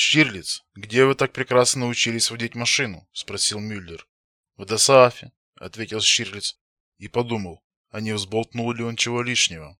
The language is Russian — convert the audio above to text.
Штирлиц, где вы так прекрасно научились водить машину? спросил Мюллер. В Досаафе, ответил Штирлиц и подумал, а не взболтнул ли он чего лишнего.